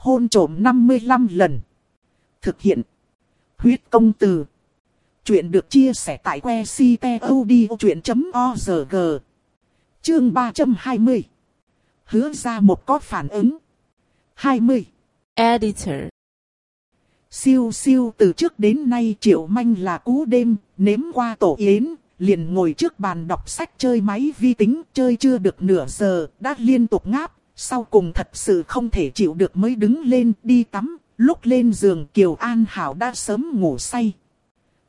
hôn trổm 55 lần. Thực hiện. Huyết công từ. Chuyện được chia sẻ tại que ctod.org. Chương 320. Hứa ra một có phản ứng. 20. Editor. Siêu siêu từ trước đến nay triệu manh là cú đêm, nếm qua tổ yến, liền ngồi trước bàn đọc sách chơi máy vi tính, chơi chưa được nửa giờ, đã liên tục ngáp, sau cùng thật sự không thể chịu được mới đứng lên đi tắm, lúc lên giường Kiều An Hảo đã sớm ngủ say.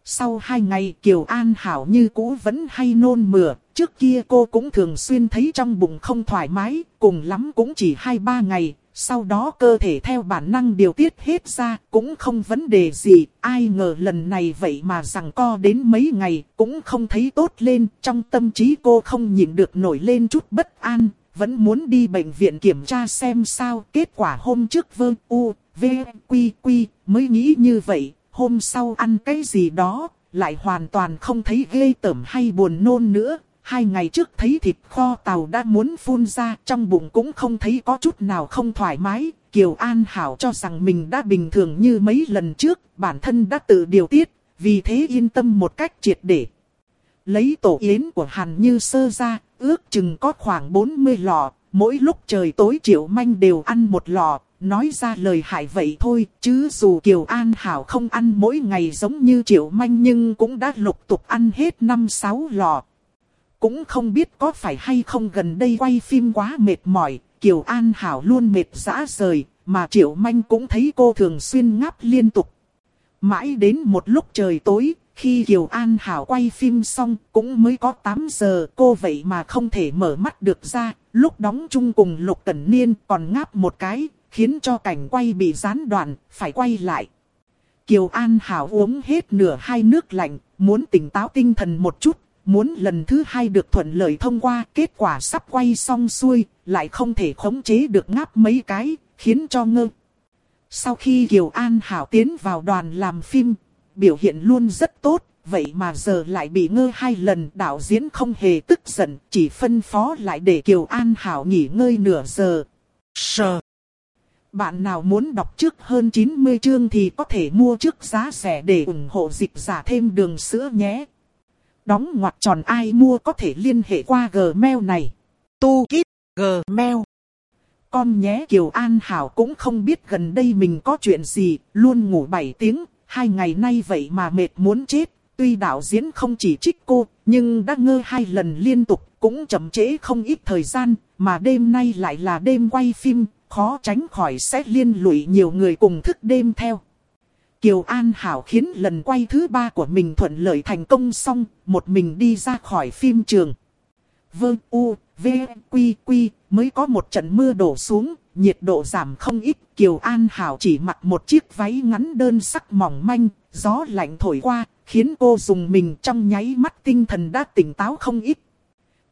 Sau hai ngày Kiều An Hảo như cũ vẫn hay nôn mửa, trước kia cô cũng thường xuyên thấy trong bụng không thoải mái, cùng lắm cũng chỉ hai ba ngày, sau đó cơ thể theo bản năng điều tiết hết ra, cũng không vấn đề gì, ai ngờ lần này vậy mà rằng co đến mấy ngày, cũng không thấy tốt lên, trong tâm trí cô không nhịn được nổi lên chút bất an, vẫn muốn đi bệnh viện kiểm tra xem sao, kết quả hôm trước vương u, v, quy quy, mới nghĩ như vậy, hôm sau ăn cái gì đó, lại hoàn toàn không thấy ghê tởm hay buồn nôn nữa, Hai ngày trước thấy thịt kho tàu đã muốn phun ra, trong bụng cũng không thấy có chút nào không thoải mái. Kiều An Hảo cho rằng mình đã bình thường như mấy lần trước, bản thân đã tự điều tiết, vì thế yên tâm một cách triệt để. Lấy tổ yến của Hàn Như Sơ ra, ước chừng có khoảng 40 lọ, mỗi lúc trời tối Triệu Manh đều ăn một lọ, nói ra lời hại vậy thôi, chứ dù Kiều An Hảo không ăn mỗi ngày giống như Triệu Manh nhưng cũng đã lục tục ăn hết 5-6 lọ, cũng không biết có phải hay không gần đây quay phim quá mệt mỏi, Kiều An Hảo luôn mệt dã rời, mà Triệu Manh cũng thấy cô thường xuyên ngáp liên tục. Mãi đến một lúc trời tối, khi Kiều An Hảo quay phim xong cũng mới có 8 giờ cô vậy mà không thể mở mắt được ra, lúc đóng chung cùng Lục Cẩn Niên còn ngáp một cái, khiến cho cảnh quay bị gián đoạn, phải quay lại. Kiều An Hảo uống hết nửa hai nước lạnh, muốn tỉnh táo tinh thần một chút, Muốn lần thứ hai được thuận lợi thông qua, kết quả sắp quay xong xuôi, lại không thể khống chế được ngáp mấy cái, khiến cho ngơ. Sau khi Kiều An Hảo tiến vào đoàn làm phim, biểu hiện luôn rất tốt, vậy mà giờ lại bị ngơ hai lần đạo diễn không hề tức giận, chỉ phân phó lại để Kiều An Hảo nghỉ ngơi nửa giờ. Sờ! Bạn nào muốn đọc trước hơn 90 chương thì có thể mua trước giá rẻ để ủng hộ dịch giả thêm đường sữa nhé. Đóng ngoặc tròn ai mua có thể liên hệ qua Gmail này. Tu Kít Gmail. Con nhé Kiều An Hảo cũng không biết gần đây mình có chuyện gì, luôn ngủ 7 tiếng, hai ngày nay vậy mà mệt muốn chết. Tuy đạo diễn không chỉ trích cô, nhưng đã ngơ hai lần liên tục, cũng chậm trễ không ít thời gian, mà đêm nay lại là đêm quay phim, khó tránh khỏi sẽ liên lụy nhiều người cùng thức đêm theo. Kiều An Hảo khiến lần quay thứ ba của mình thuận lợi thành công xong, một mình đi ra khỏi phim trường. Vương U, V, Quy, Quy, mới có một trận mưa đổ xuống, nhiệt độ giảm không ít. Kiều An Hảo chỉ mặc một chiếc váy ngắn đơn sắc mỏng manh, gió lạnh thổi qua, khiến cô dùng mình trong nháy mắt tinh thần đã tỉnh táo không ít.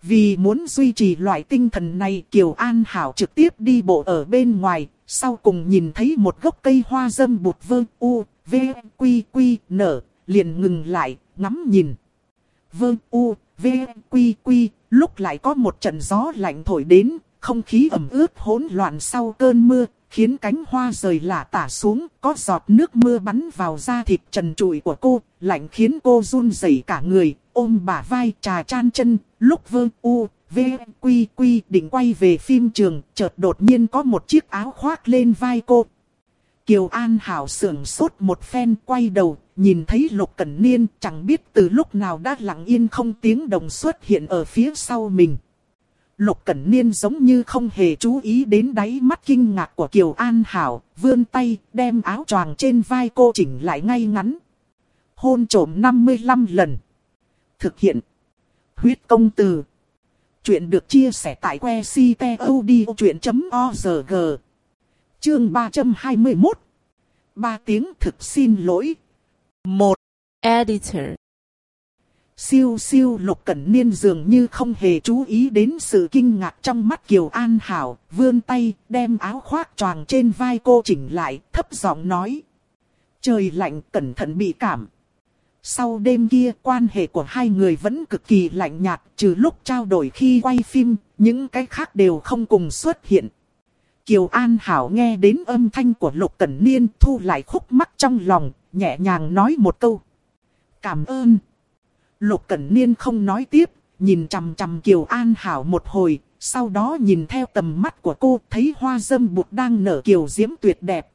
Vì muốn duy trì loại tinh thần này Kiều An Hảo trực tiếp đi bộ ở bên ngoài, sau cùng nhìn thấy một gốc cây hoa dâm bụt vơ u, v, quy quy, nở, liền ngừng lại, ngắm nhìn. Vơ u, v, quy quy, lúc lại có một trận gió lạnh thổi đến, không khí ẩm ướt hỗn loạn sau cơn mưa, khiến cánh hoa rời lả tả xuống, có giọt nước mưa bắn vào da thịt trần trụi của cô, lạnh khiến cô run rẩy cả người, ôm bả vai trà chan chân, lúc vương u, v, quy quy định quay về phim trường, chợt đột nhiên có một chiếc áo khoác lên vai cô. Kiều An Hảo sưởng sốt một phen quay đầu, nhìn thấy Lục Cẩn Niên chẳng biết từ lúc nào đã lặng yên không tiếng đồng xuất hiện ở phía sau mình. Lục Cẩn Niên giống như không hề chú ý đến đáy mắt kinh ngạc của Kiều An Hảo, vươn tay đem áo choàng trên vai cô chỉnh lại ngay ngắn. Hôn trổm 55 lần. Thực hiện. Huyết công từ. Chuyện được chia sẻ tại que ctod.org. Chương 321. Ba tiếng thực xin lỗi. Một. Editor. Siêu siêu lục cẩn niên dường như không hề chú ý đến sự kinh ngạc trong mắt Kiều An Hảo, vươn tay, đem áo khoác choàng trên vai cô chỉnh lại, thấp giọng nói. Trời lạnh cẩn thận bị cảm. Sau đêm kia quan hệ của hai người vẫn cực kỳ lạnh nhạt, trừ lúc trao đổi khi quay phim, những cái khác đều không cùng xuất hiện. Kiều An Hảo nghe đến âm thanh của Lục Cẩn Niên thu lại khúc mắc trong lòng, nhẹ nhàng nói một câu. Cảm ơn. Lục Cẩn Niên không nói tiếp, nhìn chằm chằm Kiều An Hảo một hồi, sau đó nhìn theo tầm mắt của cô thấy hoa dâm bụt đang nở kiều diễm tuyệt đẹp.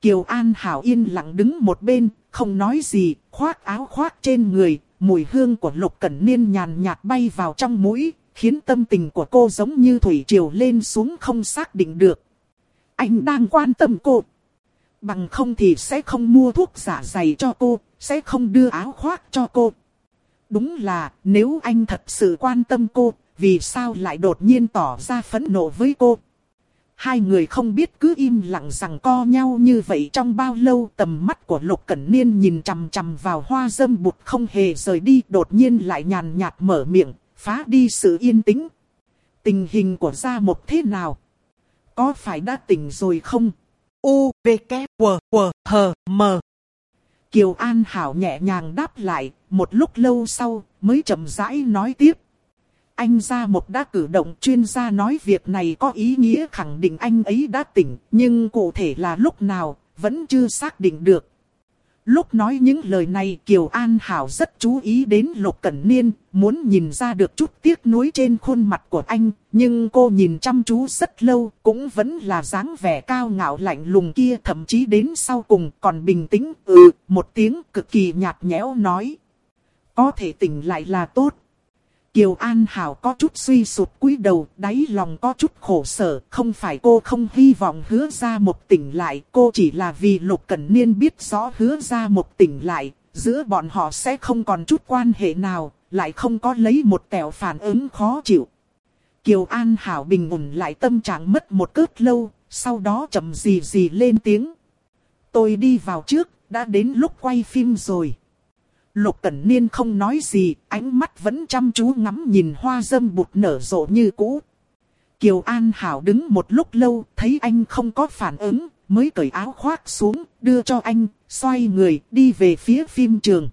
Kiều An Hảo yên lặng đứng một bên, không nói gì, khoác áo khoác trên người, mùi hương của Lục Cẩn Niên nhàn nhạt bay vào trong mũi, khiến tâm tình của cô giống như thủy triều lên xuống không xác định được. Anh đang quan tâm cô. Bằng không thì sẽ không mua thuốc giả dày cho cô, sẽ không đưa áo khoác cho cô. Đúng là nếu anh thật sự quan tâm cô, vì sao lại đột nhiên tỏ ra phẫn nộ với cô. Hai người không biết cứ im lặng rằng co nhau như vậy trong bao lâu tầm mắt của Lục Cẩn Niên nhìn chằm chằm vào hoa dâm bụt không hề rời đi đột nhiên lại nhàn nhạt mở miệng, phá đi sự yên tĩnh. Tình hình của gia một thế nào? Có phải đã tỉnh rồi không? U, V, K, W, W, H, M. Kiều An Hảo nhẹ nhàng đáp lại, một lúc lâu sau mới chậm rãi nói tiếp. Anh ra một đã cử động chuyên gia nói việc này có ý nghĩa khẳng định anh ấy đã tỉnh, nhưng cụ thể là lúc nào, vẫn chưa xác định được. Lúc nói những lời này Kiều An Hảo rất chú ý đến Lục Cẩn Niên, muốn nhìn ra được chút tiếc nuối trên khuôn mặt của anh, nhưng cô nhìn chăm chú rất lâu, cũng vẫn là dáng vẻ cao ngạo lạnh lùng kia thậm chí đến sau cùng còn bình tĩnh, ừ, một tiếng cực kỳ nhạt nhẽo nói. Có thể tỉnh lại là tốt. Kiều An Hảo có chút suy sụp cúi đầu, đáy lòng có chút khổ sở, không phải cô không hy vọng hứa ra một tỉnh lại, cô chỉ là vì Lục Cẩn Niên biết rõ hứa ra một tỉnh lại, giữa bọn họ sẽ không còn chút quan hệ nào, lại không có lấy một tẻo phản ứng khó chịu. Kiều An Hảo bình ổn lại tâm trạng mất một cước lâu, sau đó chậm gì gì lên tiếng. Tôi đi vào trước, đã đến lúc quay phim rồi. Lục Cẩn Niên không nói gì, ánh mắt vẫn chăm chú ngắm nhìn hoa dâm bụt nở rộ như cũ. Kiều An Hảo đứng một lúc lâu, thấy anh không có phản ứng, mới cởi áo khoác xuống, đưa cho anh, xoay người, đi về phía phim trường.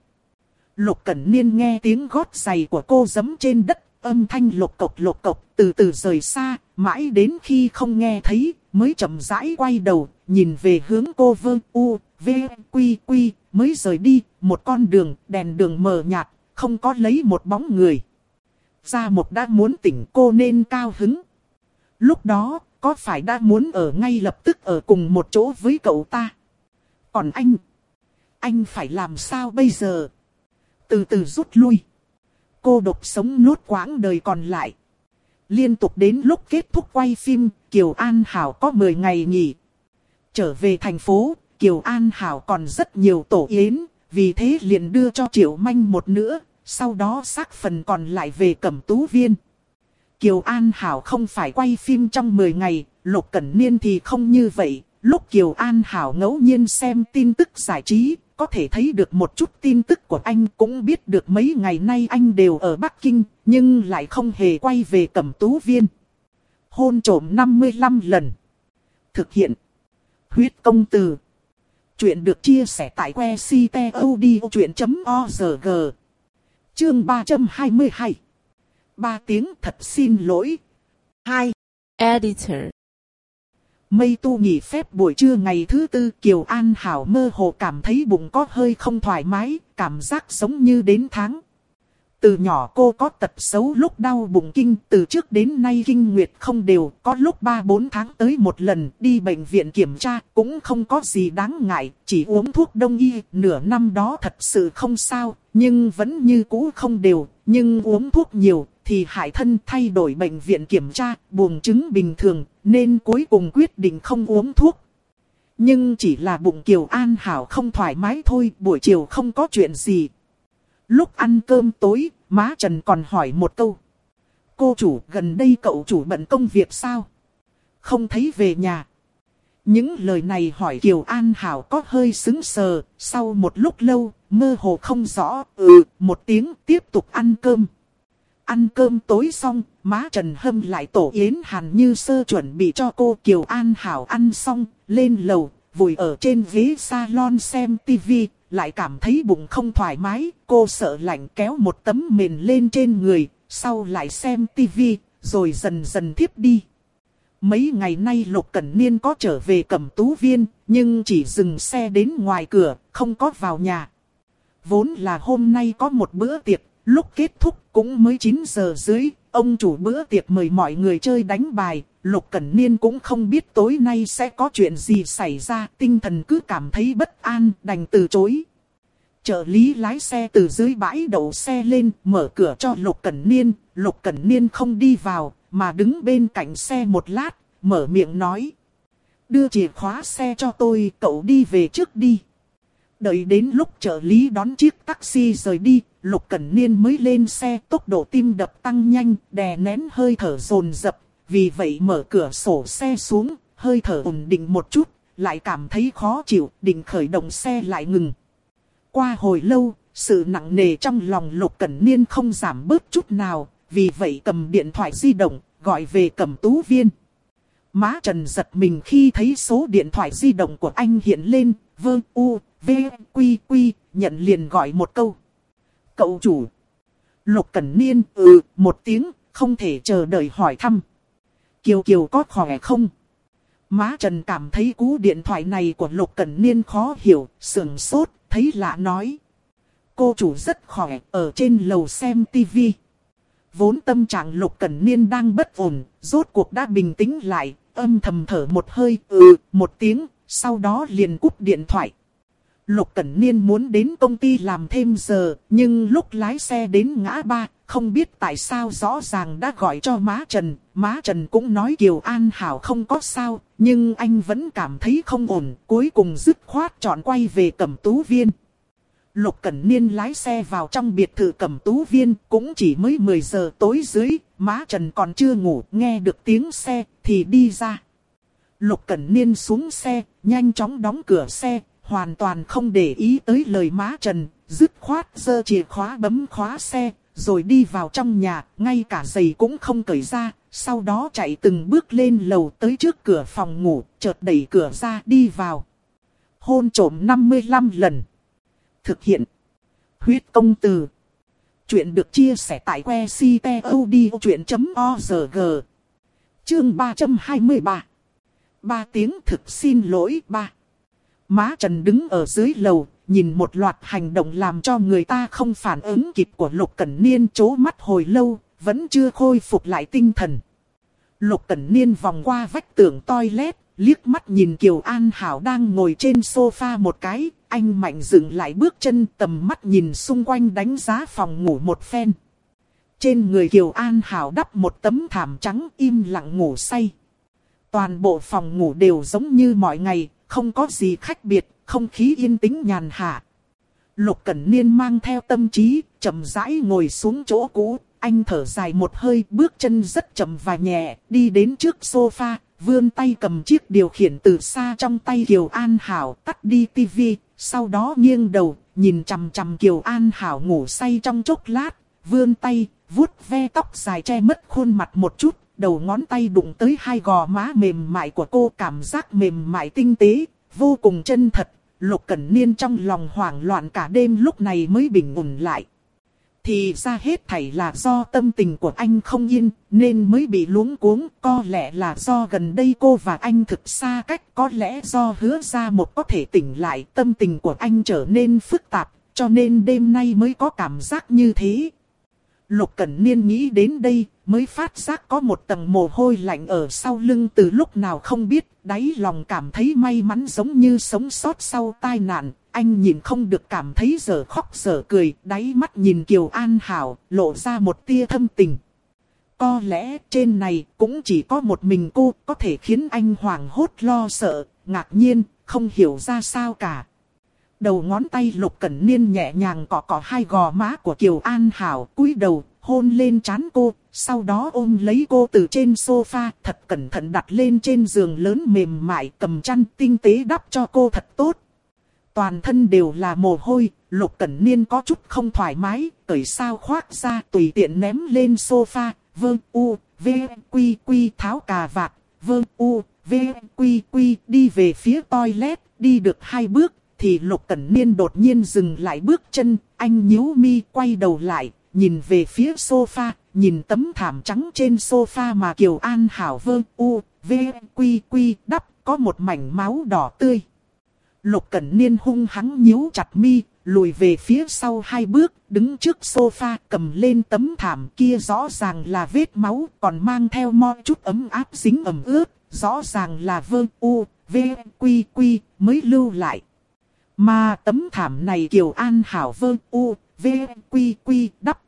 Lục Cẩn Niên nghe tiếng gót giày của cô giấm trên đất, âm thanh lục cộc lục cộc, từ từ rời xa, mãi đến khi không nghe thấy, mới chậm rãi quay đầu, nhìn về hướng cô Vương u, v, quy quy, mới rời đi, một con đường, đèn đường mờ nhạt, không có lấy một bóng người. Gia một đã muốn tỉnh cô nên cao hứng. Lúc đó, có phải đã muốn ở ngay lập tức ở cùng một chỗ với cậu ta? Còn anh, anh phải làm sao bây giờ? Từ từ rút lui. Cô độc sống nốt quãng đời còn lại. Liên tục đến lúc kết thúc quay phim, Kiều An Hảo có 10 ngày nghỉ. Trở về thành phố, Kiều An Hảo còn rất nhiều tổ yến, vì thế liền đưa cho Triệu Manh một nữa, sau đó xác phần còn lại về Cẩm Tú Viên. Kiều An Hảo không phải quay phim trong 10 ngày, Lục Cẩn Niên thì không như vậy. Lúc Kiều An Hảo ngẫu nhiên xem tin tức giải trí, có thể thấy được một chút tin tức của anh cũng biết được mấy ngày nay anh đều ở Bắc Kinh, nhưng lại không hề quay về Cẩm Tú Viên. Hôn trổm 55 lần. Thực hiện. Huyết công từ. Chuyện được chia sẻ tại que ctod.org. Chương 322. Ba tiếng thật xin lỗi. 2. Editor. Mây tu nghỉ phép buổi trưa ngày thứ tư Kiều An Hảo mơ hồ cảm thấy bụng có hơi không thoải mái, cảm giác giống như đến tháng. Từ nhỏ cô có tật xấu lúc đau bụng kinh, từ trước đến nay kinh nguyệt không đều, có lúc 3-4 tháng tới một lần, đi bệnh viện kiểm tra, cũng không có gì đáng ngại, chỉ uống thuốc đông y, nửa năm đó thật sự không sao, nhưng vẫn như cũ không đều, nhưng uống thuốc nhiều, thì hại thân thay đổi bệnh viện kiểm tra, buồng chứng bình thường, nên cuối cùng quyết định không uống thuốc. Nhưng chỉ là bụng Kiều An Hảo không thoải mái thôi, buổi chiều không có chuyện gì, Lúc ăn cơm tối, má Trần còn hỏi một câu. Cô chủ gần đây cậu chủ bận công việc sao? Không thấy về nhà. Những lời này hỏi Kiều An Hảo có hơi xứng sờ, sau một lúc lâu, mơ hồ không rõ, ừ, một tiếng tiếp tục ăn cơm. Ăn cơm tối xong, má Trần Hâm lại tổ yến hàn như sơ chuẩn bị cho cô Kiều An Hảo ăn xong, lên lầu, vùi ở trên ghế salon xem tivi, lại cảm thấy bụng không thoải mái, cô sợ lạnh kéo một tấm mền lên trên người, sau lại xem tivi, rồi dần dần thiếp đi. Mấy ngày nay Lục Cẩn Niên có trở về cẩm tú viên, nhưng chỉ dừng xe đến ngoài cửa, không có vào nhà. Vốn là hôm nay có một bữa tiệc, lúc kết thúc cũng mới 9 giờ dưới, ông chủ bữa tiệc mời mọi người chơi đánh bài, Lục Cẩn Niên cũng không biết tối nay sẽ có chuyện gì xảy ra, tinh thần cứ cảm thấy bất an, đành từ chối. Trợ lý lái xe từ dưới bãi đậu xe lên, mở cửa cho Lục Cẩn Niên, Lục Cẩn Niên không đi vào, mà đứng bên cạnh xe một lát, mở miệng nói. Đưa chìa khóa xe cho tôi, cậu đi về trước đi. Đợi đến lúc trợ lý đón chiếc taxi rời đi, Lục Cẩn Niên mới lên xe, tốc độ tim đập tăng nhanh, đè nén hơi thở dồn dập, vì vậy mở cửa sổ xe xuống, hơi thở ổn định một chút, lại cảm thấy khó chịu, định khởi động xe lại ngừng. Qua hồi lâu, sự nặng nề trong lòng Lục Cẩn Niên không giảm bớt chút nào, vì vậy cầm điện thoại di động, gọi về cầm tú viên. Má Trần giật mình khi thấy số điện thoại di động của anh hiện lên, vơ u, v, quy quy, nhận liền gọi một câu. Cậu chủ. Lục Cẩn Niên, ừ, một tiếng, không thể chờ đợi hỏi thăm. Kiều Kiều có khỏe không? Má Trần cảm thấy cú điện thoại này của Lục Cẩn Niên khó hiểu, sườn sốt, thấy lạ nói. Cô chủ rất khỏe, ở trên lầu xem tivi. Vốn tâm trạng Lục Cẩn Niên đang bất ổn, rốt cuộc đã bình tĩnh lại, âm thầm thở một hơi, ừ, một tiếng, sau đó liền cúp điện thoại. Lục Cẩn Niên muốn đến công ty làm thêm giờ, nhưng lúc lái xe đến ngã ba, không biết tại sao rõ ràng đã gọi cho má Trần. Má Trần cũng nói Kiều An Hảo không có sao, nhưng anh vẫn cảm thấy không ổn, cuối cùng dứt khoát chọn quay về Cẩm Tú Viên. Lục Cẩn Niên lái xe vào trong biệt thự Cẩm Tú Viên, cũng chỉ mới 10 giờ tối dưới, má Trần còn chưa ngủ, nghe được tiếng xe, thì đi ra. Lục Cẩn Niên xuống xe, nhanh chóng đóng cửa xe, hoàn toàn không để ý tới lời má Trần, dứt khoát giơ chìa khóa bấm khóa xe, rồi đi vào trong nhà, ngay cả giày cũng không cởi ra, sau đó chạy từng bước lên lầu tới trước cửa phòng ngủ, chợt đẩy cửa ra đi vào. Hôn trổm 55 lần. Thực hiện. Huyết công từ. Chuyện được chia sẻ tại que ctod.org. Chương 323. Ba tiếng thực xin lỗi ba. Má Trần đứng ở dưới lầu, nhìn một loạt hành động làm cho người ta không phản ứng kịp của Lục Cẩn Niên chố mắt hồi lâu, vẫn chưa khôi phục lại tinh thần. Lục Cẩn Niên vòng qua vách tường toilet, liếc mắt nhìn Kiều An Hảo đang ngồi trên sofa một cái, anh mạnh dừng lại bước chân tầm mắt nhìn xung quanh đánh giá phòng ngủ một phen. Trên người Kiều An Hảo đắp một tấm thảm trắng im lặng ngủ say. Toàn bộ phòng ngủ đều giống như mọi ngày, không có gì khác biệt, không khí yên tĩnh nhàn hạ. Lục Cẩn Niên mang theo tâm trí, chậm rãi ngồi xuống chỗ cũ, anh thở dài một hơi, bước chân rất chậm và nhẹ, đi đến trước sofa, vươn tay cầm chiếc điều khiển từ xa trong tay Kiều An Hảo, tắt đi tivi, sau đó nghiêng đầu, nhìn chằm chằm Kiều An Hảo ngủ say trong chốc lát, vươn tay, vuốt ve tóc dài che mất khuôn mặt một chút, đầu ngón tay đụng tới hai gò má mềm mại của cô cảm giác mềm mại tinh tế, vô cùng chân thật. Lục Cẩn Niên trong lòng hoảng loạn cả đêm lúc này mới bình ổn lại. Thì ra hết thảy là do tâm tình của anh không yên, nên mới bị luống cuống. Có lẽ là do gần đây cô và anh thực xa cách, có lẽ do hứa ra một có thể tỉnh lại. Tâm tình của anh trở nên phức tạp, cho nên đêm nay mới có cảm giác như thế. Lục Cẩn Niên nghĩ đến đây, mới phát giác có một tầng mồ hôi lạnh ở sau lưng từ lúc nào không biết, đáy lòng cảm thấy may mắn giống như sống sót sau tai nạn. Anh nhìn không được cảm thấy giờ khóc giờ cười, đáy mắt nhìn Kiều An Hảo, lộ ra một tia thâm tình. Có lẽ trên này cũng chỉ có một mình cô có thể khiến anh hoảng hốt lo sợ, ngạc nhiên, không hiểu ra sao cả. Đầu ngón tay lục cẩn niên nhẹ nhàng cọ cọ hai gò má của Kiều An Hảo cúi đầu hôn lên trán cô, sau đó ôm lấy cô từ trên sofa, thật cẩn thận đặt lên trên giường lớn mềm mại cầm chăn tinh tế đắp cho cô thật tốt. Toàn thân đều là mồ hôi, lục cẩn niên có chút không thoải mái, cởi sao khoác ra tùy tiện ném lên sofa, vương u, v, quy quy tháo cà vạt, vương u, v, quy quy đi về phía toilet, đi được hai bước, thì lục cẩn niên đột nhiên dừng lại bước chân, anh nhíu mi quay đầu lại, nhìn về phía sofa, nhìn tấm thảm trắng trên sofa mà Kiều An Hảo vương u, V, Quy, Quy, đắp, có một mảnh máu đỏ tươi. Lục Cẩn Niên hung hắng nhíu chặt mi, lùi về phía sau hai bước, đứng trước sofa cầm lên tấm thảm kia rõ ràng là vết máu, còn mang theo mo chút ấm áp dính ẩm ướt, rõ ràng là vương u, v, quy quy, mới lưu lại. Mà tấm thảm này Kiều An Hảo vương u, v, quy quy, đắp.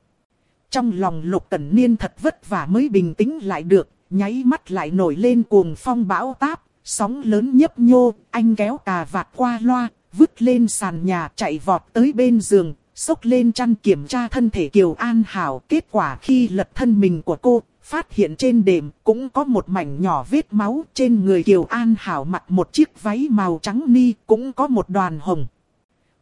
Trong lòng Lục Cẩn Niên thật vất vả mới bình tĩnh lại được, nháy mắt lại nổi lên cuồng phong bão táp, sóng lớn nhấp nhô, anh kéo cà vạt qua loa, vứt lên sàn nhà chạy vọt tới bên giường, xốc lên chăn kiểm tra thân thể Kiều An Hảo. Kết quả khi lật thân mình của cô, phát hiện trên đệm cũng có một mảnh nhỏ vết máu. Trên người Kiều An Hảo mặc một chiếc váy màu trắng ni, cũng có một đoàn hồng.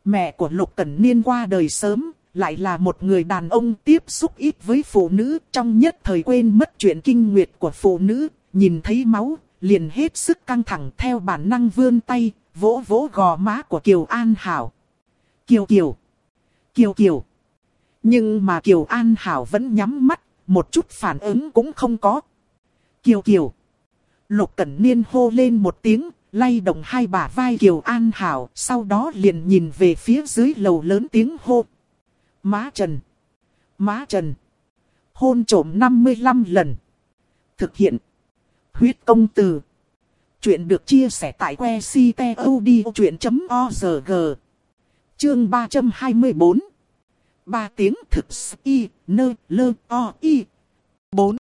Mẹ của Lục Cẩn Niên qua đời sớm, lại là một người đàn ông tiếp xúc ít với phụ nữ, trong nhất thời quên mất chuyện kinh nguyệt của phụ nữ, nhìn thấy máu, liền hết sức căng thẳng theo bản năng vươn tay, vỗ vỗ gò má của Kiều An Hảo. Kiều Kiều. Kiều Kiều. Nhưng mà Kiều An Hảo vẫn nhắm mắt, một chút phản ứng cũng không có. Kiều Kiều. Lục Cẩn Niên hô lên một tiếng, lay động hai bả vai Kiều An Hảo, sau đó liền nhìn về phía dưới lầu lớn tiếng hô. Má Trần. Má Trần. Hôn trộm 55 lần. Thực hiện. Huyết công từ. Chuyện được chia sẻ tại que ctod.org. Chương 324. Ba tiếng thực y, nơ, lơ, o, y. 4.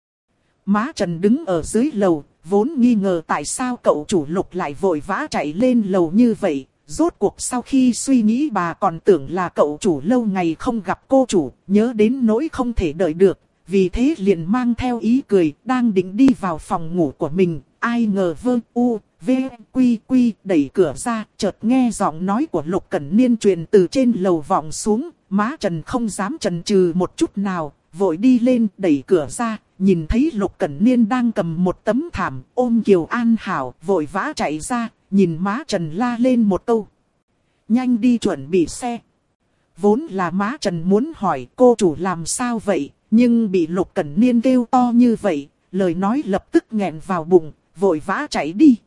Má Trần đứng ở dưới lầu, vốn nghi ngờ tại sao cậu chủ lục lại vội vã chạy lên lầu như vậy. Rốt cuộc sau khi suy nghĩ bà còn tưởng là cậu chủ lâu ngày không gặp cô chủ, nhớ đến nỗi không thể đợi được. Vì thế liền mang theo ý cười, đang định đi vào phòng ngủ của mình, ai ngờ vơ u, v, quy quy đẩy cửa ra, chợt nghe giọng nói của Lục Cẩn Niên truyền từ trên lầu vọng xuống, má Trần không dám trần trừ một chút nào, vội đi lên đẩy cửa ra, nhìn thấy Lục Cẩn Niên đang cầm một tấm thảm, ôm Kiều An Hảo, vội vã chạy ra, nhìn má Trần la lên một câu. Nhanh đi chuẩn bị xe. Vốn là má Trần muốn hỏi cô chủ làm sao vậy, nhưng bị Lục Cẩn Niên kêu to như vậy, lời nói lập tức nghẹn vào bụng, vội vã chạy đi.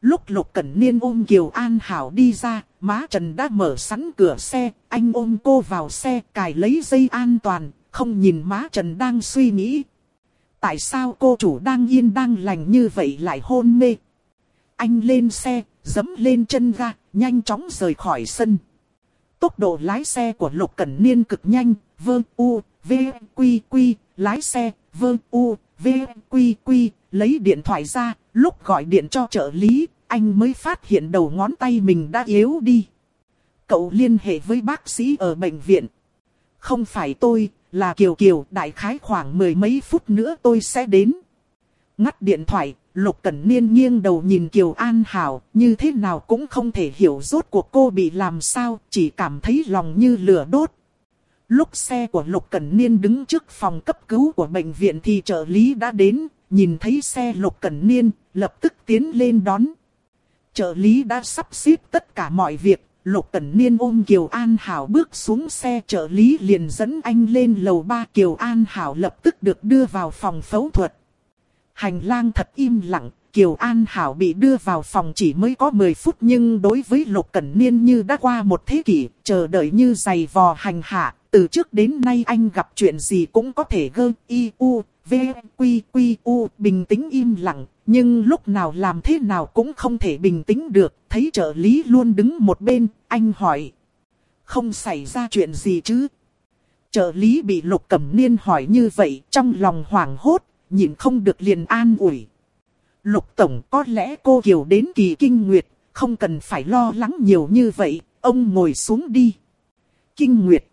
Lúc Lục Cẩn Niên ôm Kiều An Hảo đi ra, má Trần đã mở sẵn cửa xe, anh ôm cô vào xe cài lấy dây an toàn, không nhìn má Trần đang suy nghĩ. Tại sao cô chủ đang yên đang lành như vậy lại hôn mê? Anh lên xe, dấm lên chân ga, nhanh chóng rời khỏi sân. Tốc độ lái xe của Lục Cẩn Niên cực nhanh, vơ u, v, quy quy, lái xe, vơ u, v, quy quy, lấy điện thoại ra, lúc gọi điện cho trợ lý, anh mới phát hiện đầu ngón tay mình đã yếu đi. Cậu liên hệ với bác sĩ ở bệnh viện. Không phải tôi, là Kiều Kiều, đại khái khoảng mười mấy phút nữa tôi sẽ đến. Ngắt điện thoại, Lục Cẩn Niên nghiêng đầu nhìn Kiều An Hảo, như thế nào cũng không thể hiểu rốt cuộc cô bị làm sao, chỉ cảm thấy lòng như lửa đốt. Lúc xe của Lục Cẩn Niên đứng trước phòng cấp cứu của bệnh viện thì trợ lý đã đến, nhìn thấy xe Lục Cẩn Niên, lập tức tiến lên đón. Trợ lý đã sắp xếp tất cả mọi việc, Lục Cẩn Niên ôm Kiều An Hảo bước xuống xe trợ lý liền dẫn anh lên lầu ba Kiều An Hảo lập tức được đưa vào phòng phẫu thuật. Hành lang thật im lặng, Kiều An Hảo bị đưa vào phòng chỉ mới có 10 phút nhưng đối với Lục Cẩn Niên như đã qua một thế kỷ, chờ đợi như giày vò hành hạ, từ trước đến nay anh gặp chuyện gì cũng có thể gơ, y, u, v, quy, quy, u, bình tĩnh im lặng, nhưng lúc nào làm thế nào cũng không thể bình tĩnh được, thấy trợ lý luôn đứng một bên, anh hỏi. Không xảy ra chuyện gì chứ? Trợ lý bị Lục Cẩm Niên hỏi như vậy, trong lòng hoảng hốt, nhìn không được liền an ủi. Lục Tổng có lẽ cô Kiều đến kỳ kinh nguyệt, không cần phải lo lắng nhiều như vậy, ông ngồi xuống đi. Kinh nguyệt.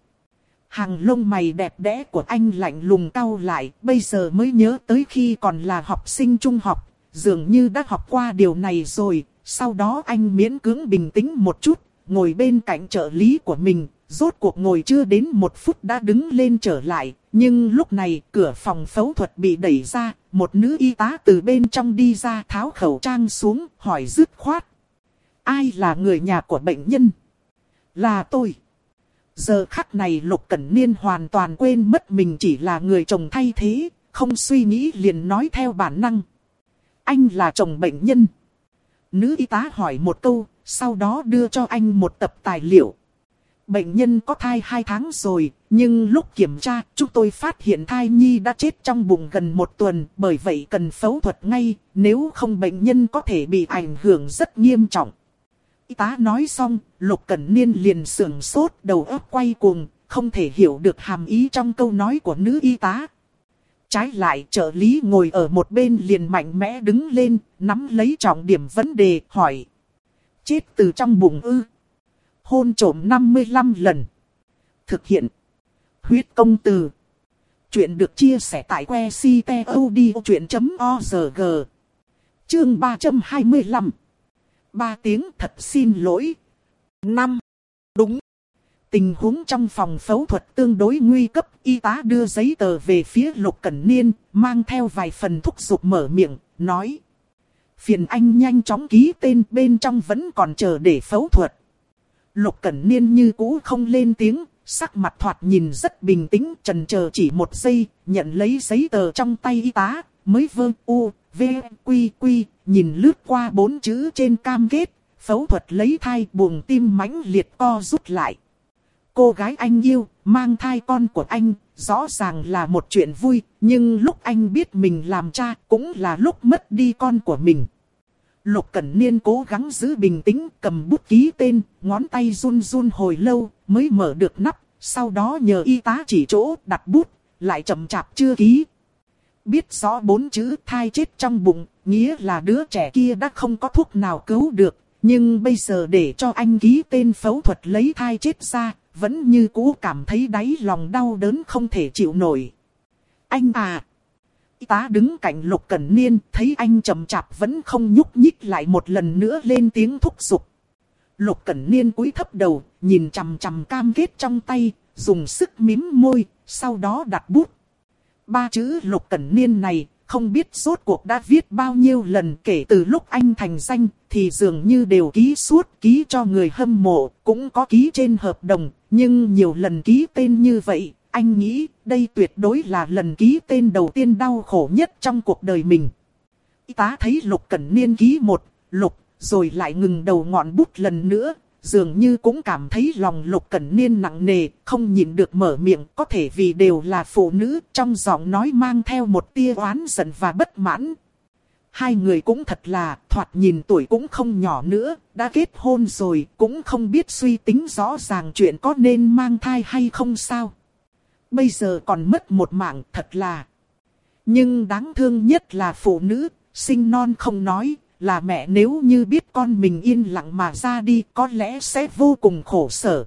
Hàng lông mày đẹp đẽ của anh lạnh lùng cau lại, bây giờ mới nhớ tới khi còn là học sinh trung học, dường như đã học qua điều này rồi, sau đó anh miễn cưỡng bình tĩnh một chút, ngồi bên cạnh trợ lý của mình, rốt cuộc ngồi chưa đến một phút đã đứng lên trở lại, nhưng lúc này cửa phòng phẫu thuật bị đẩy ra, một nữ y tá từ bên trong đi ra tháo khẩu trang xuống, hỏi dứt khoát. Ai là người nhà của bệnh nhân? Là tôi. Giờ khắc này Lục Cẩn Niên hoàn toàn quên mất mình chỉ là người chồng thay thế, không suy nghĩ liền nói theo bản năng. anh là chồng bệnh nhân. Nữ y tá hỏi một câu, sau đó đưa cho anh một tập tài liệu. Bệnh nhân có thai 2 tháng rồi, nhưng lúc kiểm tra, chúng tôi phát hiện thai nhi đã chết trong bụng gần một tuần, bởi vậy cần phẫu thuật ngay, nếu không bệnh nhân có thể bị ảnh hưởng rất nghiêm trọng. Y tá nói xong, Lục Cẩn Niên liền sưởng sốt đầu óc quay cuồng, không thể hiểu được hàm ý trong câu nói của nữ y tá. Trái lại trợ lý ngồi ở một bên liền mạnh mẽ đứng lên, nắm lấy trọng điểm vấn đề, hỏi. Chết từ trong bụng ư. Hôn trổm 55 lần. Thực hiện. Huyết công từ. Chuyện được chia sẻ tại que ctod.org. Chương 325. Ba tiếng thật xin lỗi. năm Đúng. Tình huống trong phòng phẫu thuật tương đối nguy cấp, y tá đưa giấy tờ về phía Lục Cẩn Niên, mang theo vài phần thúc giục mở miệng, nói. Phiền anh nhanh chóng ký tên bên trong vẫn còn chờ để phẫu thuật. Lục Cẩn Niên như cũ không lên tiếng, sắc mặt thoạt nhìn rất bình tĩnh, trần chờ chỉ một giây, nhận lấy giấy tờ trong tay y tá, mới vơ u, v, quy quy, nhìn lướt qua bốn chữ trên cam kết, phẫu thuật lấy thai buồng tim mãnh liệt co rút lại cô gái anh yêu, mang thai con của anh, rõ ràng là một chuyện vui, nhưng lúc anh biết mình làm cha cũng là lúc mất đi con của mình. Lục Cẩn Niên cố gắng giữ bình tĩnh, cầm bút ký tên, ngón tay run run hồi lâu, mới mở được nắp, sau đó nhờ y tá chỉ chỗ đặt bút, lại chậm chạp chưa ký. Biết rõ bốn chữ thai chết trong bụng, nghĩa là đứa trẻ kia đã không có thuốc nào cứu được, nhưng bây giờ để cho anh ký tên phẫu thuật lấy thai chết ra, vẫn như cũ cảm thấy đáy lòng đau đớn không thể chịu nổi. Anh à! Y tá đứng cạnh Lục Cẩn Niên, thấy anh chậm chạp vẫn không nhúc nhích lại một lần nữa lên tiếng thúc giục. Lục Cẩn Niên cúi thấp đầu, nhìn chằm chằm cam kết trong tay, dùng sức mím môi, sau đó đặt bút. Ba chữ Lục Cẩn Niên này, không biết suốt cuộc đã viết bao nhiêu lần kể từ lúc anh thành danh, thì dường như đều ký suốt, ký cho người hâm mộ, cũng có ký trên hợp đồng, nhưng nhiều lần ký tên như vậy, anh nghĩ đây tuyệt đối là lần ký tên đầu tiên đau khổ nhất trong cuộc đời mình. Y tá thấy Lục Cẩn Niên ký một, Lục, rồi lại ngừng đầu ngọn bút lần nữa, dường như cũng cảm thấy lòng Lục Cẩn Niên nặng nề, không nhịn được mở miệng, có thể vì đều là phụ nữ, trong giọng nói mang theo một tia oán giận và bất mãn. Hai người cũng thật là, thoạt nhìn tuổi cũng không nhỏ nữa, đã kết hôn rồi, cũng không biết suy tính rõ ràng chuyện có nên mang thai hay không sao. Bây giờ còn mất một mạng, thật là. Nhưng đáng thương nhất là phụ nữ, sinh non không nói, là mẹ nếu như biết con mình yên lặng mà ra đi có lẽ sẽ vô cùng khổ sở.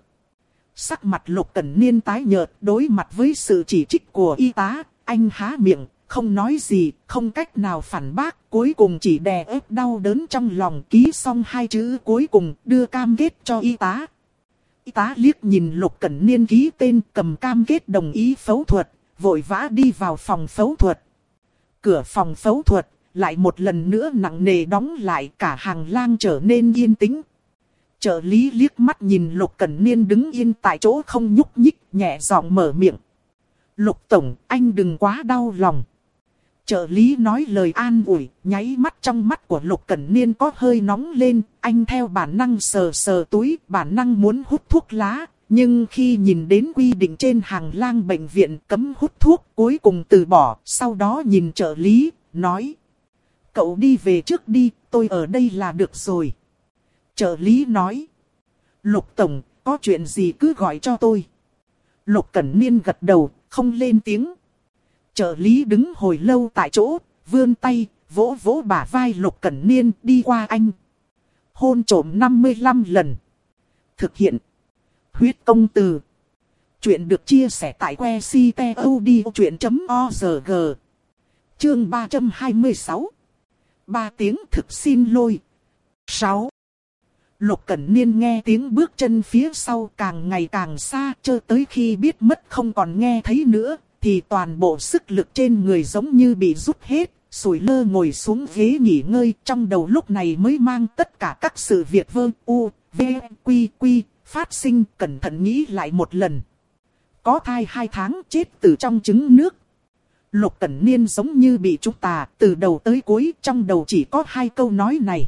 Sắc mặt lục cẩn niên tái nhợt đối mặt với sự chỉ trích của y tá, anh há miệng, không nói gì, không cách nào phản bác, cuối cùng chỉ đè ép đau đớn trong lòng ký xong hai chữ cuối cùng đưa cam kết cho y tá. Y tá liếc nhìn lục cẩn niên ký tên cầm cam kết đồng ý phẫu thuật, vội vã đi vào phòng phẫu thuật. Cửa phòng phẫu thuật, lại một lần nữa nặng nề đóng lại cả hàng lang trở nên yên tĩnh. Trợ lý liếc mắt nhìn Lục Cẩn Niên đứng yên tại chỗ không nhúc nhích, nhẹ giọng mở miệng. Lục Tổng, anh đừng quá đau lòng. Trợ lý nói lời an ủi, nháy mắt trong mắt của Lục Cẩn Niên có hơi nóng lên, anh theo bản năng sờ sờ túi, bản năng muốn hút thuốc lá, nhưng khi nhìn đến quy định trên hàng lang bệnh viện cấm hút thuốc, cuối cùng từ bỏ, sau đó nhìn trợ lý, nói. Cậu đi về trước đi, tôi ở đây là được rồi. Trợ lý nói. Lục Tổng, có chuyện gì cứ gọi cho tôi. Lục Cẩn Niên gật đầu, không lên tiếng. Trợ lý đứng hồi lâu tại chỗ, vươn tay, vỗ vỗ bả vai Lục Cẩn Niên đi qua anh. Hôn trổm 55 lần. Thực hiện. Huyết công từ. Chuyện được chia sẻ tại que ctod.org. Chương 326 ba tiếng thực xin lôi. 6. Lục Cẩn Niên nghe tiếng bước chân phía sau càng ngày càng xa, cho tới khi biết mất không còn nghe thấy nữa, thì toàn bộ sức lực trên người giống như bị rút hết, sủi lơ ngồi xuống ghế nghỉ ngơi, trong đầu lúc này mới mang tất cả các sự việc vơ u, v, quy, quy, phát sinh, cẩn thận nghĩ lại một lần. Có thai hai tháng chết từ trong trứng nước. Lục Cẩn Niên giống như bị chúng ta từ đầu tới cuối trong đầu chỉ có hai câu nói này.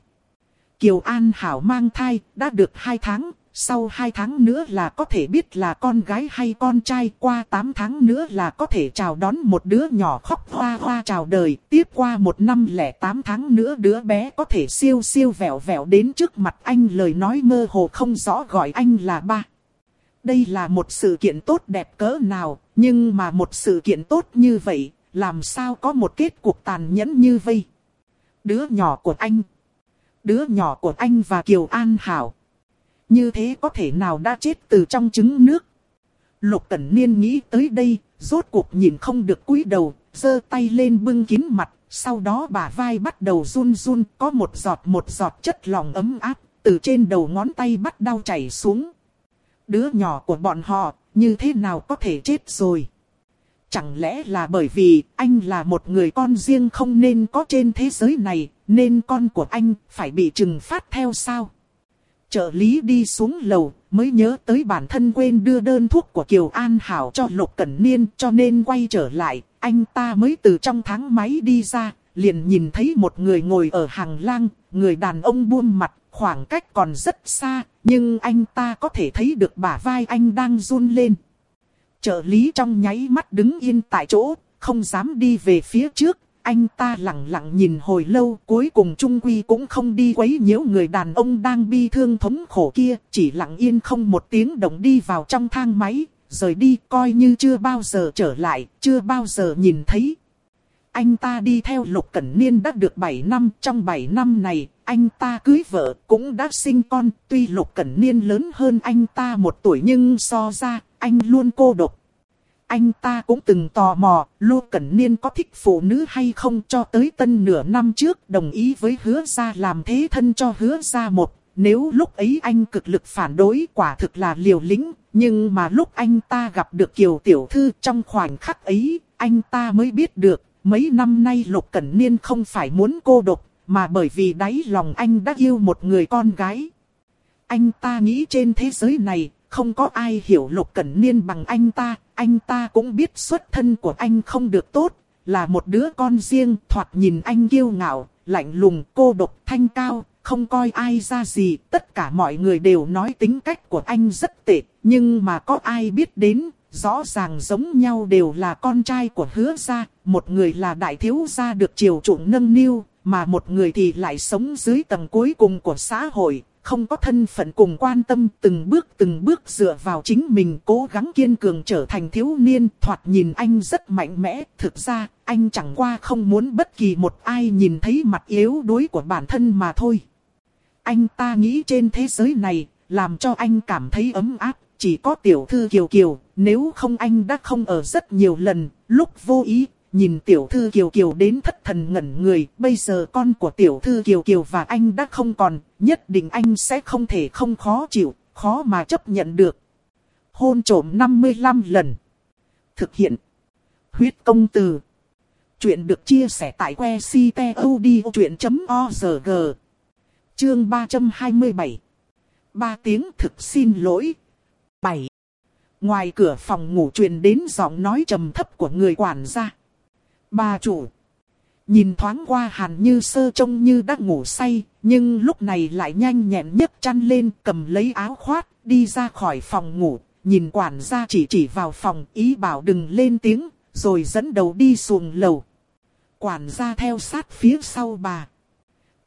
Kiều An Hảo mang thai đã được hai tháng, sau 2 tháng nữa là có thể biết là con gái hay con trai, qua 8 tháng nữa là có thể chào đón một đứa nhỏ khóc hoa hoa chào đời, tiếp qua một năm lẻ 8 tháng nữa đứa bé có thể siêu siêu vẹo vẹo đến trước mặt anh lời nói mơ hồ không rõ gọi anh là ba. Đây là một sự kiện tốt đẹp cỡ nào, nhưng mà một sự kiện tốt như vậy, làm sao có một kết cục tàn nhẫn như vậy? Đứa nhỏ của anh, đứa nhỏ của anh và Kiều An Hảo như thế có thể nào đã chết từ trong trứng nước. Lục Cẩn Niên nghĩ tới đây, rốt cuộc nhìn không được cúi đầu, giơ tay lên bưng kín mặt, sau đó bà vai bắt đầu run run, có một giọt một giọt chất lỏng ấm áp, từ trên đầu ngón tay bắt đau chảy xuống. Đứa nhỏ của bọn họ, như thế nào có thể chết rồi? Chẳng lẽ là bởi vì anh là một người con riêng không nên có trên thế giới này, nên con của anh phải bị trừng phát theo sao? Trợ lý đi xuống lầu, mới nhớ tới bản thân quên đưa đơn thuốc của Kiều An Hảo cho Lục Cẩn Niên cho nên quay trở lại, anh ta mới từ trong tháng máy đi ra, liền nhìn thấy một người ngồi ở hàng lang, người đàn ông buông mặt, khoảng cách còn rất xa, nhưng anh ta có thể thấy được bả vai anh đang run lên. Trợ lý trong nháy mắt đứng yên tại chỗ, không dám đi về phía trước, anh ta lặng lặng nhìn hồi lâu cuối cùng Trung Quy cũng không đi quấy nhiễu người đàn ông đang bi thương thống khổ kia, chỉ lặng yên không một tiếng động đi vào trong thang máy, rời đi coi như chưa bao giờ trở lại, chưa bao giờ nhìn thấy. Anh ta đi theo Lục Cẩn Niên đã được 7 năm, trong 7 năm này, anh ta cưới vợ, cũng đã sinh con, tuy Lục Cẩn Niên lớn hơn anh ta một tuổi nhưng so ra, anh luôn cô độc. Anh ta cũng từng tò mò, lục Cẩn Niên có thích phụ nữ hay không? Cho tới tân nửa năm trước đồng ý với hứa ra làm thế thân cho hứa ra một. Nếu lúc ấy anh cực lực phản đối quả thực là liều lĩnh, nhưng mà lúc anh ta gặp được Kiều Tiểu Thư trong khoảnh khắc ấy, anh ta mới biết được, mấy năm nay Lục Cẩn Niên không phải muốn cô độc, mà bởi vì đáy lòng anh đã yêu một người con gái. Anh ta nghĩ trên thế giới này, không có ai hiểu Lục Cẩn Niên bằng anh ta, anh ta cũng biết xuất thân của anh không được tốt, là một đứa con riêng, thoạt nhìn anh kiêu ngạo, lạnh lùng, cô độc, thanh cao, không coi ai ra gì, tất cả mọi người đều nói tính cách của anh rất tệ, nhưng mà có ai biết đến, rõ ràng giống nhau đều là con trai của hứa gia, một người là đại thiếu gia được triều chuộng nâng niu, mà một người thì lại sống dưới tầng cuối cùng của xã hội, không có thân phận cùng quan tâm từng bước từng bước dựa vào chính mình cố gắng kiên cường trở thành thiếu niên thoạt nhìn anh rất mạnh mẽ. Thực ra, anh chẳng qua không muốn bất kỳ một ai nhìn thấy mặt yếu đuối của bản thân mà thôi. Anh ta nghĩ trên thế giới này, làm cho anh cảm thấy ấm áp, chỉ có tiểu thư Kiều Kiều, nếu không anh đã không ở rất nhiều lần, lúc vô ý, nhìn tiểu thư Kiều Kiều đến thất thần ngẩn người, bây giờ con của tiểu thư Kiều Kiều và anh đã không còn, nhất định anh sẽ không thể không khó chịu, khó mà chấp nhận được. Hôn trổm 55 lần. Thực hiện. Huyết công từ. Chuyện được chia sẻ tại que ctod.org. Chương 327. Ba tiếng thực xin lỗi. 7. Ngoài cửa phòng ngủ truyền đến giọng nói trầm thấp của người quản gia. Bà chủ. Nhìn thoáng qua hàn như sơ trông như đã ngủ say, nhưng lúc này lại nhanh nhẹn nhấc chăn lên cầm lấy áo khoát, đi ra khỏi phòng ngủ, nhìn quản gia chỉ chỉ vào phòng ý bảo đừng lên tiếng, rồi dẫn đầu đi xuống lầu. Quản gia theo sát phía sau bà.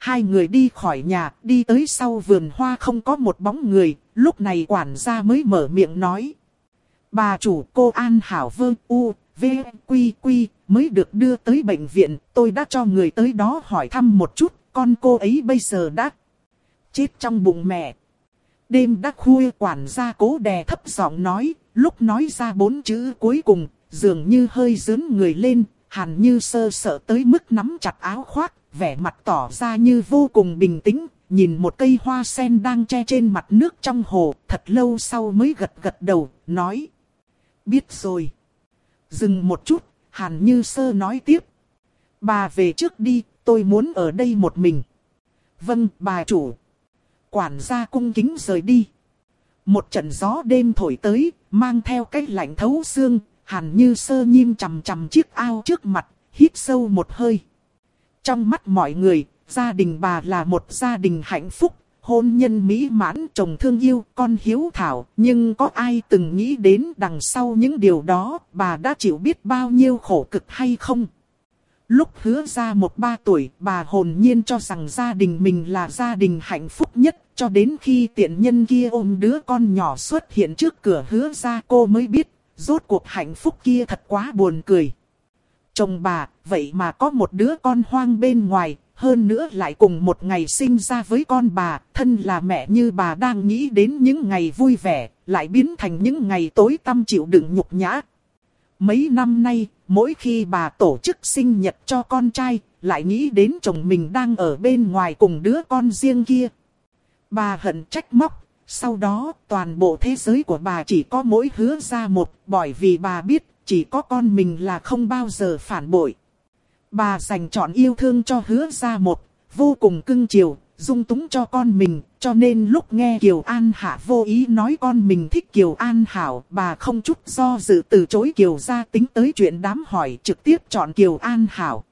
Hai người đi khỏi nhà, đi tới sau vườn hoa không có một bóng người, lúc này quản gia mới mở miệng nói. Bà chủ cô An Hảo Vương U, V, Quy, Quy, mới được đưa tới bệnh viện, tôi đã cho người tới đó hỏi thăm một chút, con cô ấy bây giờ đã chết trong bụng mẹ. Đêm đã khuya quản gia cố đè thấp giọng nói, lúc nói ra bốn chữ cuối cùng, dường như hơi dướn người lên, hàn như sơ sợ tới mức nắm chặt áo khoác, vẻ mặt tỏ ra như vô cùng bình tĩnh, nhìn một cây hoa sen đang che trên mặt nước trong hồ, thật lâu sau mới gật gật đầu, nói. Biết rồi. Dừng một chút, Hàn Như Sơ nói tiếp. Bà về trước đi, tôi muốn ở đây một mình. Vâng, bà chủ. Quản gia cung kính rời đi. Một trận gió đêm thổi tới, mang theo cái lạnh thấu xương, Hàn như sơ nhim chằm chằm chiếc ao trước mặt, hít sâu một hơi. Trong mắt mọi người, gia đình bà là một gia đình hạnh phúc, hôn nhân mỹ mãn, chồng thương yêu, con hiếu thảo. Nhưng có ai từng nghĩ đến đằng sau những điều đó, bà đã chịu biết bao nhiêu khổ cực hay không? Lúc hứa ra một ba tuổi, bà hồn nhiên cho rằng gia đình mình là gia đình hạnh phúc nhất, cho đến khi tiện nhân kia ôm đứa con nhỏ xuất hiện trước cửa hứa ra cô mới biết, rốt cuộc hạnh phúc kia thật quá buồn cười. Chồng bà, vậy mà có một đứa con hoang bên ngoài, hơn nữa lại cùng một ngày sinh ra với con bà, thân là mẹ như bà đang nghĩ đến những ngày vui vẻ, lại biến thành những ngày tối tăm chịu đựng nhục nhã. Mấy năm nay, mỗi khi bà tổ chức sinh nhật cho con trai, lại nghĩ đến chồng mình đang ở bên ngoài cùng đứa con riêng kia. Bà hận trách móc, sau đó toàn bộ thế giới của bà chỉ có mỗi hứa ra một, bởi vì bà biết chỉ có con mình là không bao giờ phản bội. Bà dành chọn yêu thương cho hứa ra một, vô cùng cưng chiều, dung túng cho con mình, cho nên lúc nghe Kiều An Hạ vô ý nói con mình thích Kiều An Hảo, bà không chút do dự từ chối Kiều ra tính tới chuyện đám hỏi trực tiếp chọn Kiều An Hảo.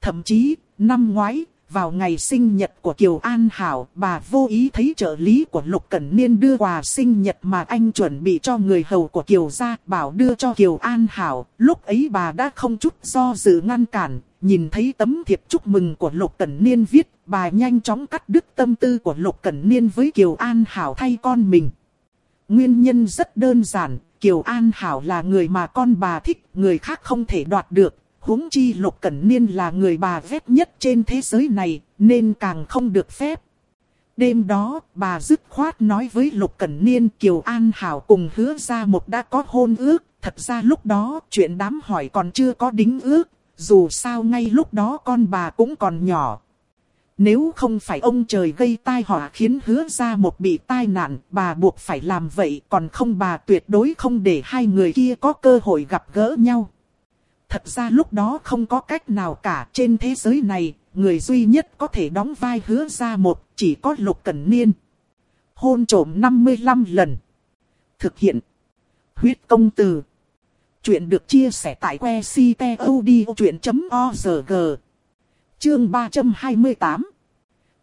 Thậm chí, năm ngoái, vào ngày sinh nhật của Kiều An Hảo, bà vô ý thấy trợ lý của Lục Cẩn Niên đưa quà sinh nhật mà anh chuẩn bị cho người hầu của Kiều gia, bảo đưa cho Kiều An Hảo. Lúc ấy bà đã không chút do dự ngăn cản, nhìn thấy tấm thiệp chúc mừng của Lục Cẩn Niên viết, bà nhanh chóng cắt đứt tâm tư của Lục Cẩn Niên với Kiều An Hảo thay con mình. Nguyên nhân rất đơn giản, Kiều An Hảo là người mà con bà thích, người khác không thể đoạt được, huống chi Lục Cẩn Niên là người bà ghét nhất trên thế giới này, nên càng không được phép. Đêm đó, bà dứt khoát nói với Lục Cẩn Niên Kiều An Hảo cùng hứa ra một đã có hôn ước. Thật ra lúc đó, chuyện đám hỏi còn chưa có đính ước, dù sao ngay lúc đó con bà cũng còn nhỏ. Nếu không phải ông trời gây tai họa khiến hứa ra một bị tai nạn, bà buộc phải làm vậy, còn không bà tuyệt đối không để hai người kia có cơ hội gặp gỡ nhau. Thật ra lúc đó không có cách nào cả trên thế giới này, người duy nhất có thể đóng vai hứa ra một, chỉ có Lục Cẩn Niên. Hôn trổm 55 lần. Thực hiện. Huyết công từ. Chuyện được chia sẻ tại que ctod.org. Chương 328.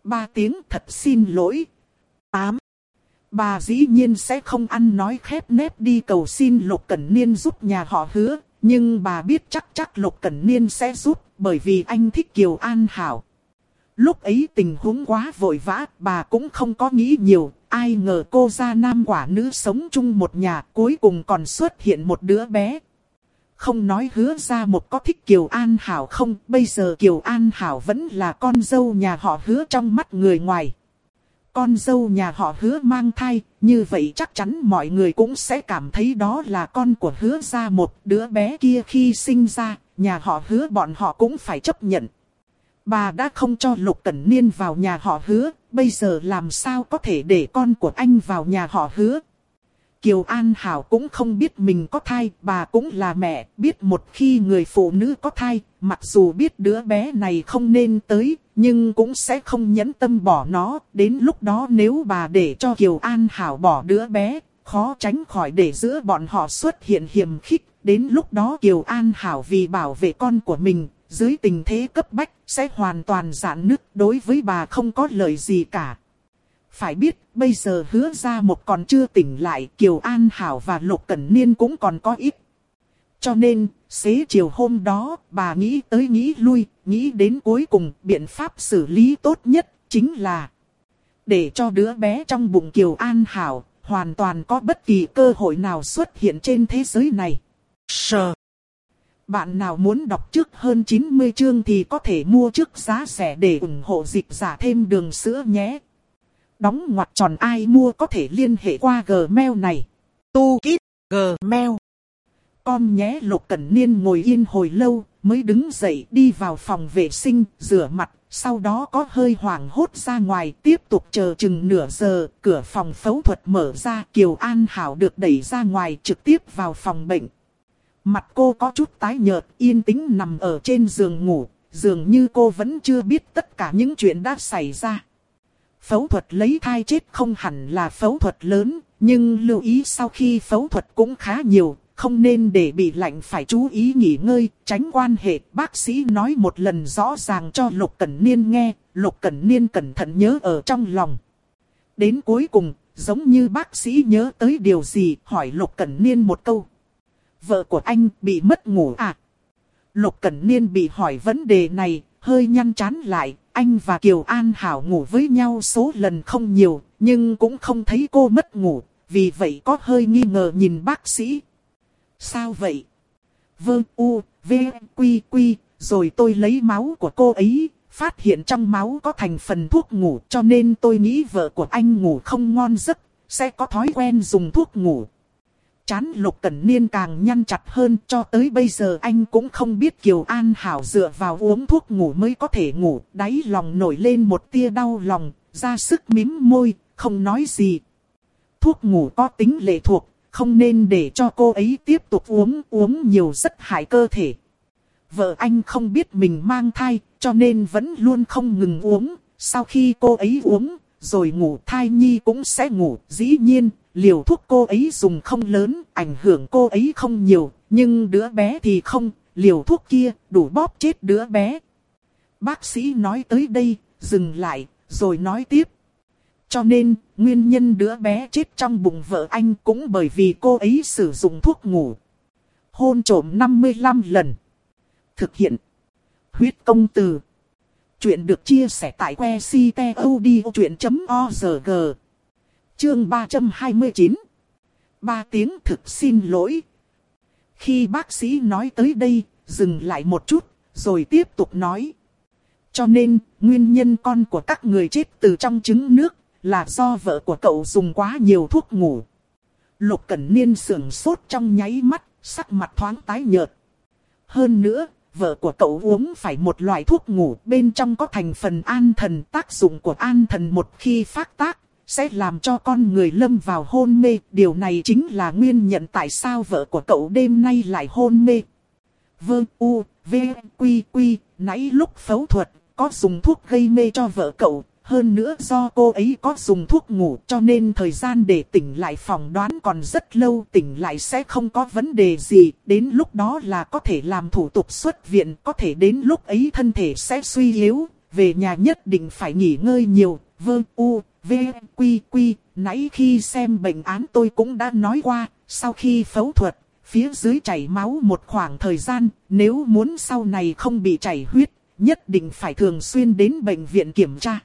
Ba tiếng thật xin lỗi. 8. Bà dĩ nhiên sẽ không ăn nói khép nép đi cầu xin Lục Cẩn Niên giúp nhà họ hứa, nhưng bà biết chắc chắc Lục Cẩn Niên sẽ giúp, bởi vì anh thích Kiều An Hảo. Lúc ấy tình huống quá vội vã, bà cũng không có nghĩ nhiều, ai ngờ cô gia nam quả nữ sống chung một nhà, cuối cùng còn xuất hiện một đứa bé. Không nói hứa ra một có thích Kiều An Hảo không, bây giờ Kiều An Hảo vẫn là con dâu nhà họ hứa trong mắt người ngoài con dâu nhà họ hứa mang thai, như vậy chắc chắn mọi người cũng sẽ cảm thấy đó là con của hứa ra một đứa bé kia khi sinh ra, nhà họ hứa bọn họ cũng phải chấp nhận. Bà đã không cho Lục Cẩn Niên vào nhà họ hứa, bây giờ làm sao có thể để con của anh vào nhà họ hứa. Kiều An Hảo cũng không biết mình có thai, bà cũng là mẹ, biết một khi người phụ nữ có thai, mặc dù biết đứa bé này không nên tới, nhưng cũng sẽ không nhẫn tâm bỏ nó. Đến lúc đó nếu bà để cho Kiều An Hảo bỏ đứa bé, khó tránh khỏi để giữa bọn họ xuất hiện hiểm khích. Đến lúc đó Kiều An Hảo vì bảo vệ con của mình, dưới tình thế cấp bách, sẽ hoàn toàn giãn nứt đối với bà không có lợi gì cả. Phải biết, bây giờ hứa ra một còn chưa tỉnh lại, Kiều An Hảo và Lục Cẩn Niên cũng còn có ít. Cho nên, xế chiều hôm đó, bà nghĩ tới nghĩ lui, nghĩ đến cuối cùng, biện pháp xử lý tốt nhất, chính là để cho đứa bé trong bụng Kiều An Hảo, hoàn toàn có bất kỳ cơ hội nào xuất hiện trên thế giới này. Sờ. Bạn nào muốn đọc trước hơn 90 chương thì có thể mua trước giá rẻ để ủng hộ dịch giả thêm đường sữa nhé. Đóng ngoặc tròn ai mua có thể liên hệ qua Gmail này. Tu Kít Gmail. Con nhé Lục Cẩn Niên ngồi yên hồi lâu, mới đứng dậy đi vào phòng vệ sinh, rửa mặt, sau đó có hơi hoảng hốt ra ngoài, tiếp tục chờ chừng nửa giờ, cửa phòng phẫu thuật mở ra, Kiều An Hảo được đẩy ra ngoài trực tiếp vào phòng bệnh. Mặt cô có chút tái nhợt, yên tĩnh nằm ở trên giường ngủ, dường như cô vẫn chưa biết tất cả những chuyện đã xảy ra. Phẫu thuật lấy thai chết không hẳn là phẫu thuật lớn, nhưng lưu ý sau khi phẫu thuật cũng khá nhiều, không nên để bị lạnh phải chú ý nghỉ ngơi, tránh quan hệ. Bác sĩ nói một lần rõ ràng cho Lục Cẩn Niên nghe, Lục Cẩn Niên cẩn thận nhớ ở trong lòng. Đến cuối cùng, giống như bác sĩ nhớ tới điều gì, hỏi Lục Cẩn Niên một câu. Vợ của anh bị mất ngủ à? Lục Cẩn Niên bị hỏi vấn đề này, hơi nhăn chán lại, anh và Kiều An Hảo ngủ với nhau số lần không nhiều, nhưng cũng không thấy cô mất ngủ, vì vậy có hơi nghi ngờ nhìn bác sĩ. Sao vậy? Vương U, V, Quy, Quy, rồi tôi lấy máu của cô ấy, phát hiện trong máu có thành phần thuốc ngủ cho nên tôi nghĩ vợ của anh ngủ không ngon giấc, sẽ có thói quen dùng thuốc ngủ. Chán lục cẩn niên càng nhăn chặt hơn cho tới bây giờ anh cũng không biết Kiều An Hảo dựa vào uống thuốc ngủ mới có thể ngủ. Đáy lòng nổi lên một tia đau lòng, ra sức mím môi, không nói gì. Thuốc ngủ có tính lệ thuộc, không nên để cho cô ấy tiếp tục uống, uống nhiều rất hại cơ thể. Vợ anh không biết mình mang thai, cho nên vẫn luôn không ngừng uống. Sau khi cô ấy uống, rồi ngủ thai nhi cũng sẽ ngủ. Dĩ nhiên, liều thuốc cô ấy dùng không lớn, ảnh hưởng cô ấy không nhiều, nhưng đứa bé thì không, liều thuốc kia đủ bóp chết đứa bé. Bác sĩ nói tới đây, dừng lại, rồi nói tiếp. Cho nên, nguyên nhân đứa bé chết trong bụng vợ anh cũng bởi vì cô ấy sử dụng thuốc ngủ. Hôn trổm 55 lần. Thực hiện. Huyết công từ. Chuyện được chia sẻ tại que ctod.org. Chương 329 Ba tiếng thực xin lỗi. Khi bác sĩ nói tới đây, dừng lại một chút, rồi tiếp tục nói. Cho nên, nguyên nhân con của các người chết từ trong trứng nước là do vợ của cậu dùng quá nhiều thuốc ngủ. Lục Cẩn Niên sưởng sốt trong nháy mắt, sắc mặt thoáng tái nhợt. Hơn nữa, vợ của cậu uống phải một loại thuốc ngủ bên trong có thành phần an thần. Tác dụng của an thần một khi phát tác, sẽ làm cho con người lâm vào hôn mê. Điều này chính là nguyên nhân tại sao vợ của cậu đêm nay lại hôn mê. Vương U, V, Quy, Quy, nãy lúc phẫu thuật, có dùng thuốc gây mê cho vợ cậu. Hơn nữa do cô ấy có dùng thuốc ngủ cho nên thời gian để tỉnh lại phòng đoán còn rất lâu tỉnh lại sẽ không có vấn đề gì. Đến lúc đó là có thể làm thủ tục xuất viện, có thể đến lúc ấy thân thể sẽ suy yếu. Về nhà nhất định phải nghỉ ngơi nhiều. Vương U, V, Quy, Quy, nãy khi xem bệnh án tôi cũng đã nói qua, sau khi phẫu thuật, phía dưới chảy máu một khoảng thời gian, nếu muốn sau này không bị chảy huyết, nhất định phải thường xuyên đến bệnh viện kiểm tra.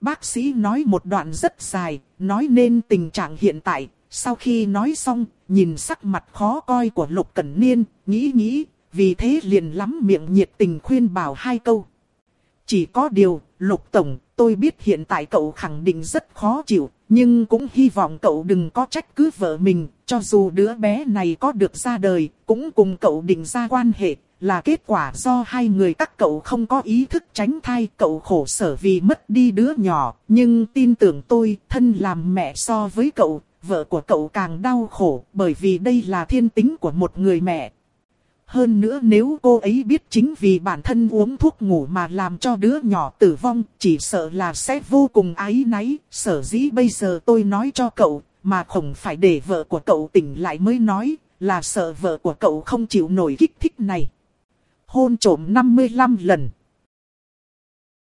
Bác sĩ nói một đoạn rất dài, nói nên tình trạng hiện tại, sau khi nói xong, nhìn sắc mặt khó coi của Lục Cẩn Niên, nghĩ nghĩ, vì thế liền lắm miệng nhiệt tình khuyên bảo hai câu. Chỉ có điều, Lục Tổng, tôi biết hiện tại cậu khẳng định rất khó chịu, nhưng cũng hy vọng cậu đừng có trách cứ vợ mình, cho dù đứa bé này có được ra đời, cũng cùng cậu định ra quan hệ, là kết quả do hai người các cậu không có ý thức tránh thai, cậu khổ sở vì mất đi đứa nhỏ, nhưng tin tưởng tôi, thân làm mẹ so với cậu, vợ của cậu càng đau khổ, bởi vì đây là thiên tính của một người mẹ. Hơn nữa nếu cô ấy biết chính vì bản thân uống thuốc ngủ mà làm cho đứa nhỏ tử vong, chỉ sợ là sẽ vô cùng ái náy. Sở dĩ bây giờ tôi nói cho cậu, mà không phải để vợ của cậu tỉnh lại mới nói, là sợ vợ của cậu không chịu nổi kích thích này. Hôn trổm 55 lần.